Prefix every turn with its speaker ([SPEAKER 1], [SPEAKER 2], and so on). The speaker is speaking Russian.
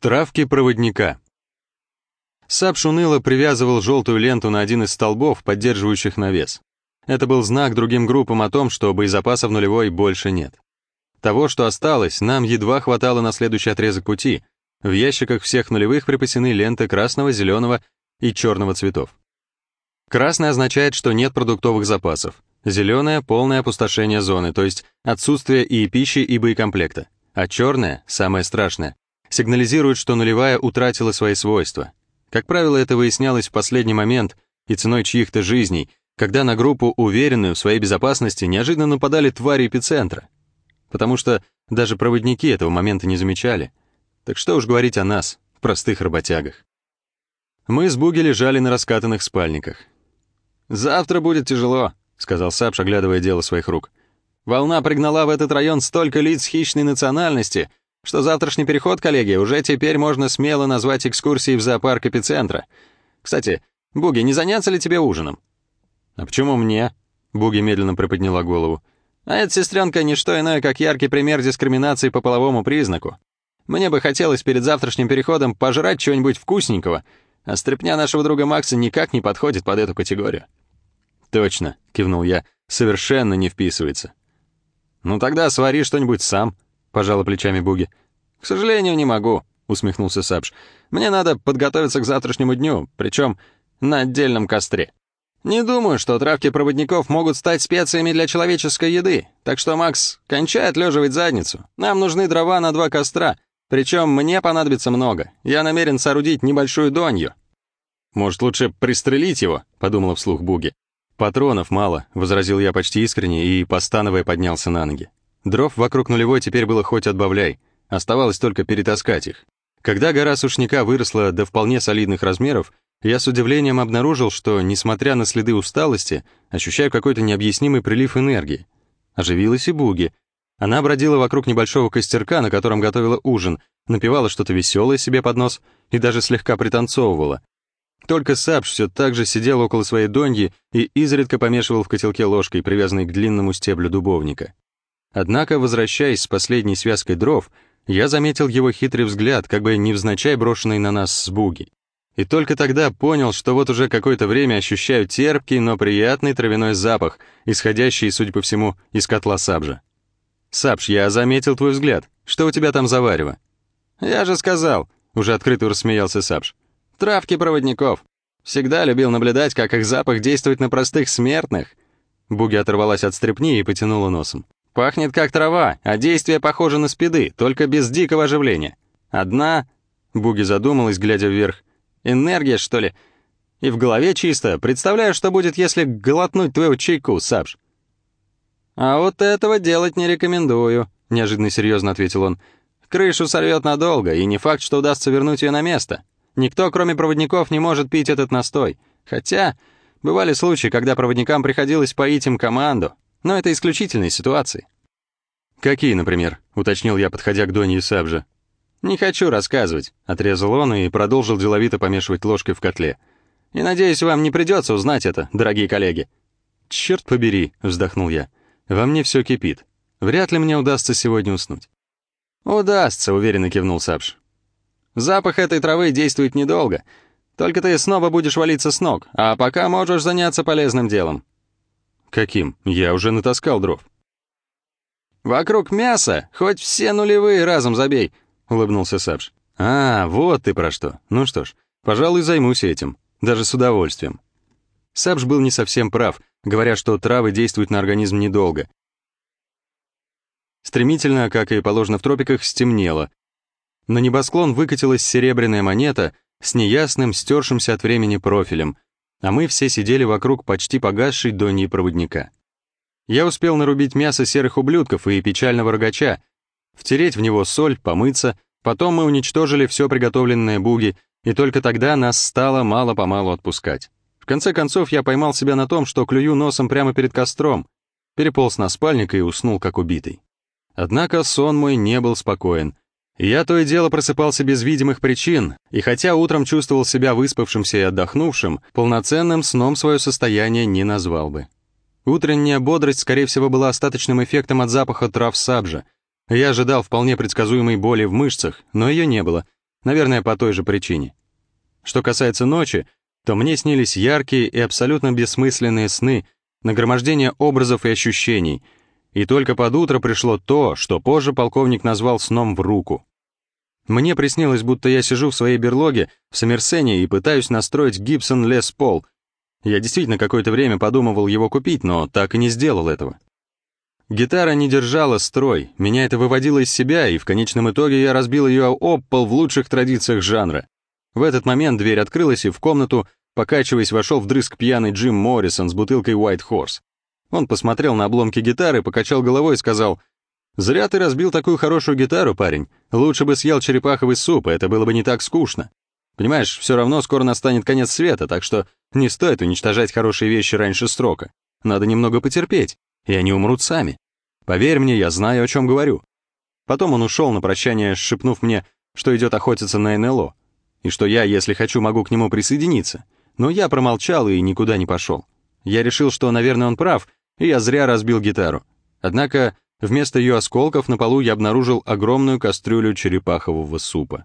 [SPEAKER 1] Травки проводника. Сапш уныло привязывал желтую ленту на один из столбов, поддерживающих навес. Это был знак другим группам о том, что боезапасов нулевой больше нет. Того, что осталось, нам едва хватало на следующий отрезок пути. В ящиках всех нулевых припасены ленты красного, зеленого и черного цветов. Красный означает, что нет продуктовых запасов. Зеленое — полное опустошение зоны, то есть отсутствие и пищи, и боекомплекта. А черное — самое страшное сигнализирует, что нулевая утратила свои свойства. Как правило, это выяснялось в последний момент и ценой чьих-то жизней, когда на группу, уверенную в своей безопасности, неожиданно нападали твари эпицентра. Потому что даже проводники этого момента не замечали. Так что уж говорить о нас, простых работягах. Мы с Буги лежали на раскатанных спальниках. «Завтра будет тяжело», — сказал Сапш, оглядывая дело своих рук. «Волна пригнала в этот район столько лиц хищной национальности, что завтрашний переход, коллеги, уже теперь можно смело назвать экскурсией в зоопарк эпицентра. Кстати, Буги, не заняться ли тебе ужином? А почему мне? Буги медленно приподняла голову. А эта сестренка не что иное, как яркий пример дискриминации по половому признаку. Мне бы хотелось перед завтрашним переходом пожрать чего-нибудь вкусненького, а стряпня нашего друга Макса никак не подходит под эту категорию. «Точно», — кивнул я, — «совершенно не вписывается». «Ну тогда свари что-нибудь сам», — пожала плечами Буги. «К сожалению, не могу», — усмехнулся Сапш. «Мне надо подготовиться к завтрашнему дню, причем на отдельном костре. Не думаю, что травки проводников могут стать специями для человеческой еды, так что, Макс, кончай отлеживать задницу. Нам нужны дрова на два костра, причем мне понадобится много. Я намерен соорудить небольшую донью». «Может, лучше пристрелить его?» — подумала вслух Буги. «Патронов мало», — возразил я почти искренне и, постановая, поднялся на ноги. Дров вокруг нулевой теперь было хоть отбавляй, оставалось только перетаскать их. Когда гора сушняка выросла до вполне солидных размеров, я с удивлением обнаружил, что, несмотря на следы усталости, ощущаю какой-то необъяснимый прилив энергии. Оживилась и Буги. Она бродила вокруг небольшого костерка, на котором готовила ужин, напевала что-то веселое себе под нос и даже слегка пританцовывала. Только Сапш все так же сидел около своей доньи и изредка помешивал в котелке ложкой, привязанной к длинному стеблю дубовника. Однако, возвращаясь с последней связкой дров, я заметил его хитрый взгляд, как бы невзначай брошенный на нас с буги. И только тогда понял, что вот уже какое-то время ощущаю терпкий, но приятный травяной запах, исходящий, судя по всему, из котла Сабжа. «Сабж, я заметил твой взгляд. Что у тебя там за варево?» «Я же сказал», — уже открыто рассмеялся Сабж. «Травки проводников. Всегда любил наблюдать, как их запах действует на простых смертных». Буги оторвалась от стрепни и потянула носом. Пахнет как трава, а действие похоже на спиды, только без дикого оживления. Одна... Буги задумалась, глядя вверх. Энергия, что ли? И в голове чисто. Представляю, что будет, если глотнуть твою чайку, Сабж. А вот этого делать не рекомендую, неожиданно серьезно ответил он. Крышу сорвет надолго, и не факт, что удастся вернуть ее на место. Никто, кроме проводников, не может пить этот настой. Хотя, бывали случаи, когда проводникам приходилось поить им команду. Но это исключительные ситуации. «Какие, например?» — уточнил я, подходя к Доне и Сабже. «Не хочу рассказывать», — отрезал он и продолжил деловито помешивать ложкой в котле. «И надеюсь, вам не придется узнать это, дорогие коллеги». «Черт побери», — вздохнул я. «Во мне все кипит. Вряд ли мне удастся сегодня уснуть». «Удастся», — уверенно кивнул Сабж. «Запах этой травы действует недолго. Только ты снова будешь валиться с ног, а пока можешь заняться полезным делом. «Каким? Я уже натаскал дров». «Вокруг мяса хоть все нулевые разом забей», — улыбнулся Сабж. «А, вот ты про что. Ну что ж, пожалуй, займусь этим. Даже с удовольствием». Сабж был не совсем прав, говоря, что травы действуют на организм недолго. Стремительно, как и положено в тропиках, стемнело. На небосклон выкатилась серебряная монета с неясным, стершимся от времени профилем — а мы все сидели вокруг почти погасшей доньи проводника. Я успел нарубить мясо серых ублюдков и печального рогача, втереть в него соль, помыться, потом мы уничтожили все приготовленное буги, и только тогда нас стало мало-помалу отпускать. В конце концов, я поймал себя на том, что клюю носом прямо перед костром, переполз на спальник и уснул как убитый. Однако сон мой не был спокоен — я то и дело просыпался без видимых причин, и хотя утром чувствовал себя выспавшимся и отдохнувшим, полноценным сном свое состояние не назвал бы. Утренняя бодрость, скорее всего, была остаточным эффектом от запаха трав сабжа. Я ожидал вполне предсказуемой боли в мышцах, но ее не было. Наверное, по той же причине. Что касается ночи, то мне снились яркие и абсолютно бессмысленные сны, нагромождение образов и ощущений, и только под утро пришло то, что позже полковник назвал сном в руку. Мне приснилось, будто я сижу в своей берлоге в Сомерсене и пытаюсь настроить Гибсон Лес Пол. Я действительно какое-то время подумывал его купить, но так и не сделал этого. Гитара не держала строй, меня это выводило из себя, и в конечном итоге я разбил ее об пол в лучших традициях жанра. В этот момент дверь открылась, и в комнату, покачиваясь, вошел вдрызг пьяный Джим Моррисон с бутылкой White Horse. Он посмотрел на обломки гитары, покачал головой и сказал, «Зря ты разбил такую хорошую гитару, парень. Лучше бы съел черепаховый суп, это было бы не так скучно. Понимаешь, все равно скоро настанет конец света, так что не стоит уничтожать хорошие вещи раньше срока. Надо немного потерпеть и они умрут сами. Поверь мне, я знаю, о чем говорю. Потом он ушел на прощание, шепнув мне, что идет охотиться на НЛО, и что я, если хочу, могу к нему присоединиться. Но я промолчал и никуда не пошел. Я решил, что, наверное, он прав, и я зря разбил гитару. Однако вместо ее осколков на полу я обнаружил огромную кастрюлю черепахового супа.